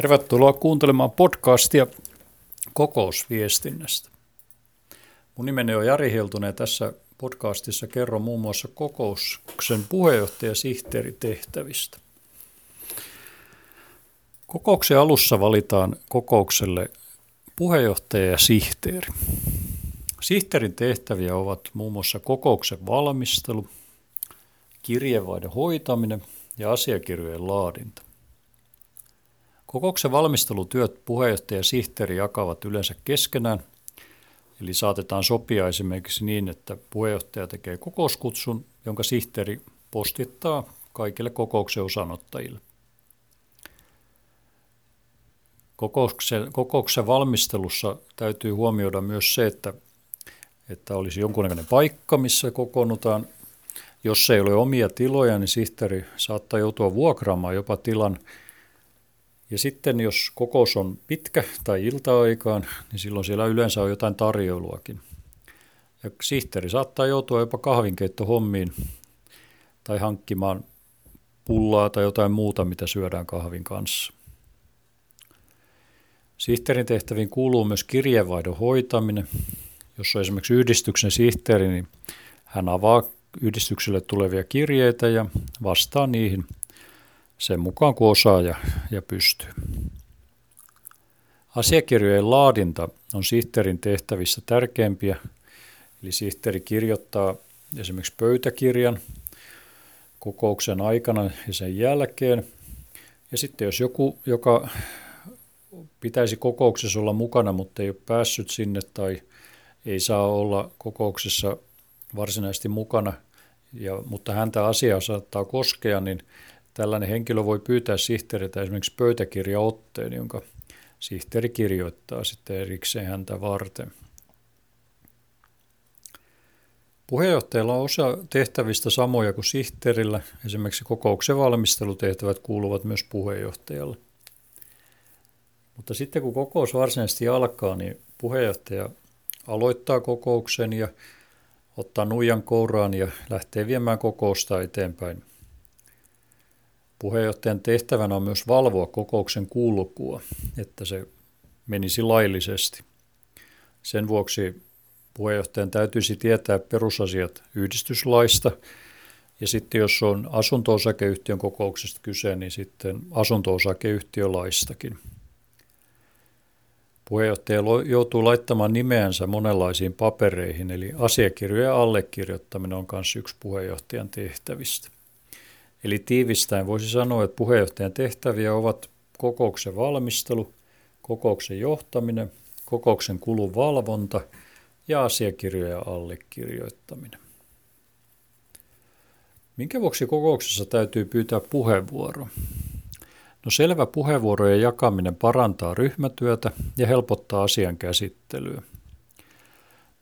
Tervetuloa kuuntelemaan podcastia kokousviestinnästä. Mun nimeni on Jari Hiltunen ja tässä podcastissa kerron muun muassa kokouksen puheenjohtaja tehtävistä. Kokouksen alussa valitaan kokoukselle puheenjohtaja ja sihteeri. Sihteerin tehtäviä ovat muun muassa kokouksen valmistelu, kirjeenvaihdon hoitaminen ja asiakirjojen laadinta. Kokouksen valmistelutyöt puheenjohtaja ja sihteeri jakavat yleensä keskenään, eli saatetaan sopia esimerkiksi niin, että puheenjohtaja tekee kokouskutsun, jonka sihteeri postittaa kaikille kokouksen osanottajille. Kokouksen, kokouksen valmistelussa täytyy huomioida myös se, että, että olisi jonkunnäköinen paikka, missä kokoonnutaan. Jos ei ole omia tiloja, niin sihteeri saattaa joutua vuokraamaan jopa tilan – ja sitten jos kokous on pitkä tai ilta-aikaan, niin silloin siellä yleensä on jotain tarjoiluakin. Ja sihteeri saattaa joutua jopa kahvinkeittohommiin tai hankkimaan pullaa tai jotain muuta, mitä syödään kahvin kanssa. Sihteerin tehtäviin kuuluu myös kirjeenvaihdon hoitaminen. Jos on esimerkiksi yhdistyksen sihteeri, niin hän avaa yhdistykselle tulevia kirjeitä ja vastaa niihin – sen mukaan kuin osaa ja, ja pystyy. Asiakirjojen laadinta on sihteerin tehtävissä tärkeimpiä, eli sihteeri kirjoittaa esimerkiksi pöytäkirjan kokouksen aikana ja sen jälkeen. Ja sitten jos joku, joka pitäisi kokouksessa olla mukana, mutta ei ole päässyt sinne tai ei saa olla kokouksessa varsinaisesti mukana, ja, mutta häntä asiaa saattaa koskea, niin Tällainen henkilö voi pyytää sihteeriltä esimerkiksi pöytäkirjaotteen, jonka sihteeri kirjoittaa sitten erikseen häntä varten. Puheenjohtajalla on osa tehtävistä samoja kuin sihteerillä. Esimerkiksi kokouksen valmistelutehtävät kuuluvat myös puheenjohtajalle. Mutta sitten kun kokous varsinaisesti alkaa, niin puheenjohtaja aloittaa kokouksen ja ottaa nuijan kouraan ja lähtee viemään kokousta eteenpäin. Puheenjohtajan tehtävänä on myös valvoa kokouksen kulkua, että se menisi laillisesti. Sen vuoksi puheenjohtajan täytyisi tietää perusasiat yhdistyslaista ja sitten jos on asunto-osakeyhtiön kokouksesta kyse, niin sitten asunto-osakeyhtiölaistakin. Puheenjohtaja joutuu laittamaan nimeänsä monenlaisiin papereihin, eli asiakirjojen allekirjoittaminen on myös yksi puheenjohtajan tehtävistä. Eli tiivistäen voisi sanoa, että puheenjohtajan tehtäviä ovat kokouksen valmistelu, kokouksen johtaminen, kokouksen kulun valvonta ja asiakirjojen allekirjoittaminen. Minkä vuoksi kokouksessa täytyy pyytää puheenvuoro? No selvä puheenvuorojen jakaminen parantaa ryhmätyötä ja helpottaa asian käsittelyä.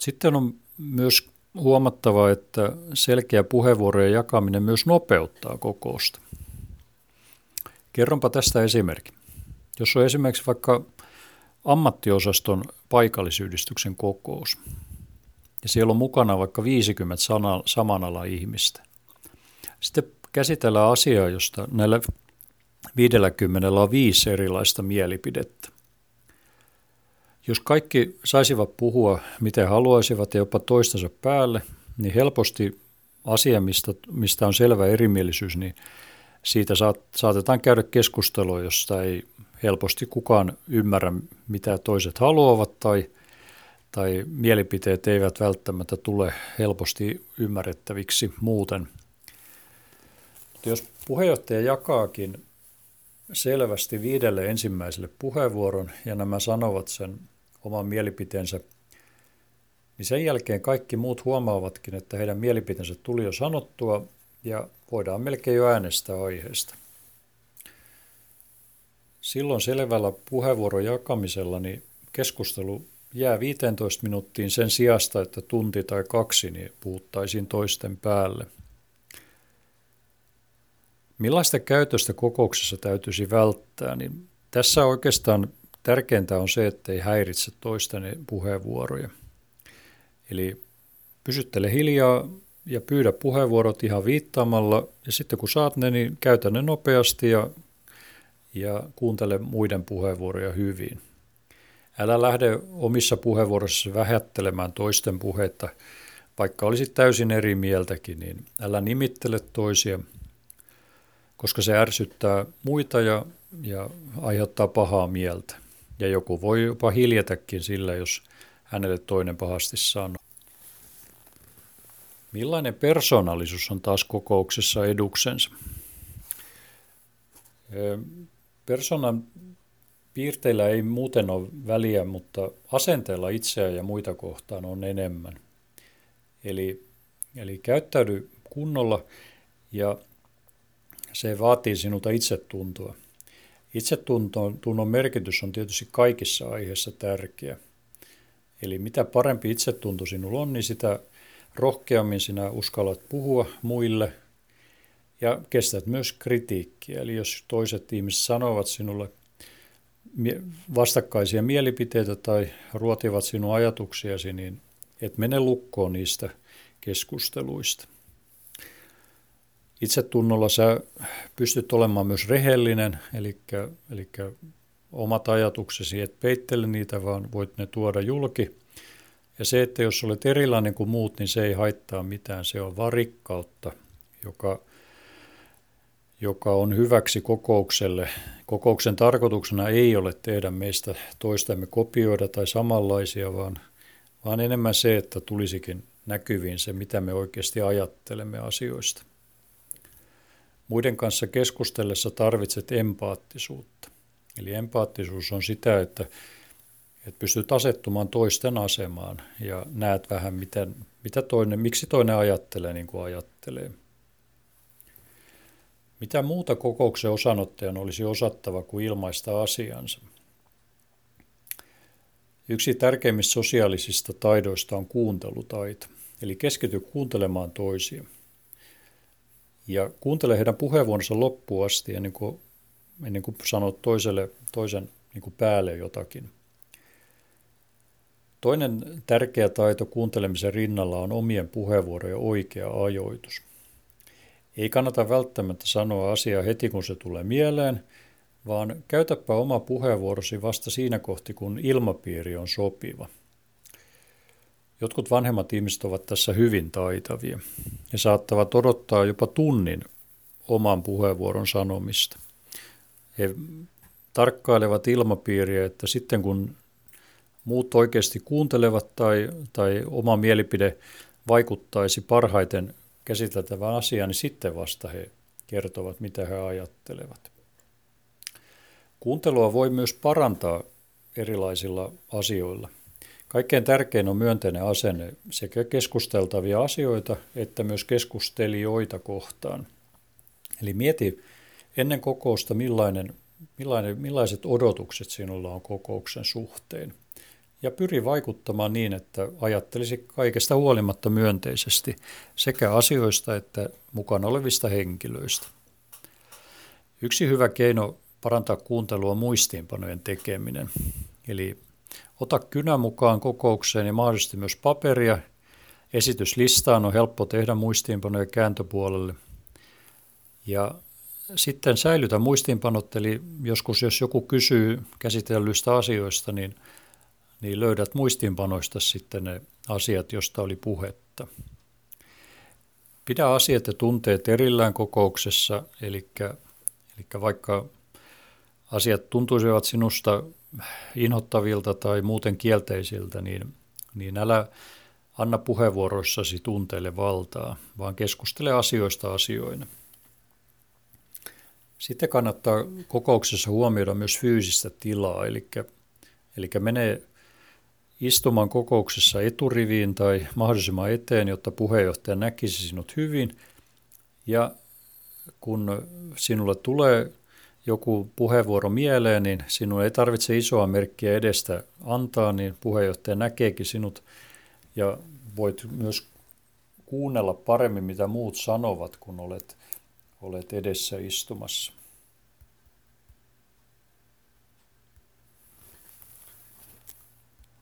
Sitten on myös huomattava, että selkeä puheenvuorojen jakaminen myös nopeuttaa kokousta. Kerronpa tästä esimerkki. Jos on esimerkiksi vaikka ammattiosaston paikallisyhdistyksen kokous, ja siellä on mukana vaikka 50 sana, saman alan ihmistä. Sitten käsitellään asiaa, josta näillä 50 on viisi erilaista mielipidettä. Jos kaikki saisivat puhua miten haluaisivat ja jopa toistensa päälle, niin helposti asia, mistä, mistä on selvä erimielisyys, niin siitä saat, saatetaan käydä keskustelua, josta ei helposti kukaan ymmärrä, mitä toiset haluavat tai, tai mielipiteet eivät välttämättä tule helposti ymmärrettäviksi muuten. Mutta jos puheenjohtaja jakaakin selvästi viidelle ensimmäiselle puheenvuoron ja nämä sanovat sen oman mielipiteensä, niin sen jälkeen kaikki muut huomaavatkin, että heidän mielipiteensä tuli jo sanottua ja voidaan melkein jo äänestää aiheesta. Silloin selvällä puheenvuoron jakamisella niin keskustelu jää 15 minuuttiin sen sijasta, että tunti tai kaksi niin puhuttaisiin toisten päälle. Millaista käytöstä kokouksessa täytyisi välttää, niin tässä oikeastaan Tärkeintä on se, ettei häiritse toisten puheenvuoroja. Eli pysyttele hiljaa ja pyydä puheenvuorot ihan viittaamalla ja sitten kun saat ne, niin käytä ne nopeasti ja, ja kuuntele muiden puheenvuoroja hyvin. Älä lähde omissa puheenvuoroissa vähättelemään toisten puhetta, vaikka olisit täysin eri mieltäkin, niin älä nimittele toisia, koska se ärsyttää muita ja, ja aiheuttaa pahaa mieltä. Ja joku voi jopa hiljetäkin sillä, jos hänelle toinen pahasti sanoo. Millainen persoonallisuus on taas kokouksessa eduksensa? Persoonan piirteillä ei muuten ole väliä, mutta asenteella itseä ja muita kohtaan on enemmän. Eli, eli käyttäydy kunnolla ja se vaatii sinulta itsetuntoa. Itsetunnon merkitys on tietysti kaikissa aiheissa tärkeä. Eli mitä parempi itsetunto sinulla on, niin sitä rohkeammin sinä uskallat puhua muille ja kestät myös kritiikkiä. Eli jos toiset ihmiset sanovat sinulle vastakkaisia mielipiteitä tai ruotivat sinun ajatuksiasi, niin et mene lukkoon niistä keskusteluista. Itsetunnolla sä pystyt olemaan myös rehellinen, eli, eli omat ajatuksesi et peittele niitä, vaan voit ne tuoda julki. Ja se, että jos olet erilainen kuin muut, niin se ei haittaa mitään, se on vaan rikkautta, joka, joka on hyväksi kokoukselle. Kokouksen tarkoituksena ei ole tehdä meistä toistamme kopioida tai samanlaisia, vaan, vaan enemmän se, että tulisikin näkyviin se, mitä me oikeasti ajattelemme asioista. Muiden kanssa keskustellessa tarvitset empaattisuutta. Eli empaattisuus on sitä, että, että pystyt asettumaan toisten asemaan ja näet vähän, miten, mitä toinen, miksi toinen ajattelee niin kuin ajattelee. Mitä muuta kokouksen osanottajan olisi osattava kuin ilmaista asiansa? Yksi tärkeimmistä sosiaalisista taidoista on kuuntelutaito, eli keskity kuuntelemaan toisia – ja kuuntele heidän puheenvuoronsa loppuun asti ennen kuin, ennen kuin sanot toiselle, toisen niin kuin päälle jotakin. Toinen tärkeä taito kuuntelemisen rinnalla on omien puheenvuorojen oikea ajoitus. Ei kannata välttämättä sanoa asiaa heti kun se tulee mieleen, vaan käytäpä oma puheenvuorosi vasta siinä kohti, kun ilmapiiri on sopiva – Jotkut vanhemmat ihmiset ovat tässä hyvin taitavia ja saattavat odottaa jopa tunnin oman puheenvuoron sanomista. He tarkkailevat ilmapiiriä, että sitten kun muut oikeasti kuuntelevat tai, tai oma mielipide vaikuttaisi parhaiten käsiteltävään asiaan, niin sitten vasta he kertovat, mitä he ajattelevat. Kuuntelua voi myös parantaa erilaisilla asioilla – Kaikkein tärkein on myönteinen asenne sekä keskusteltavia asioita että myös keskustelijoita kohtaan. Eli mieti ennen kokousta, millainen, millainen, millaiset odotukset sinulla on kokouksen suhteen. Ja pyri vaikuttamaan niin, että ajattelisi kaikesta huolimatta myönteisesti sekä asioista että mukana olevista henkilöistä. Yksi hyvä keino parantaa kuuntelua on muistiinpanojen tekeminen. Eli Ota kynä mukaan kokoukseen ja mahdollisesti myös paperia. Esityslistaan on helppo tehdä muistiinpanoja kääntöpuolelle. Ja sitten säilytä muistiinpanot, eli joskus jos joku kysyy käsitellyistä asioista, niin, niin löydät muistiinpanoista sitten ne asiat, joista oli puhetta. Pidä asiat ja tunteet erillään kokouksessa, eli, eli vaikka asiat tuntuisivat sinusta inhottavilta tai muuten kielteisiltä, niin, niin älä anna puheenvuoroissasi tunteille valtaa, vaan keskustele asioista asioina. Sitten kannattaa kokouksessa huomioida myös fyysistä tilaa, eli, eli mene istumaan kokouksessa eturiviin tai mahdollisimman eteen, jotta puheenjohtaja näkisi sinut hyvin. Ja kun sinulle tulee joku puheenvuoro mieleen, niin sinun ei tarvitse isoa merkkiä edestä antaa, niin puheenjohtaja näkeekin sinut ja voit myös kuunnella paremmin, mitä muut sanovat, kun olet, olet edessä istumassa.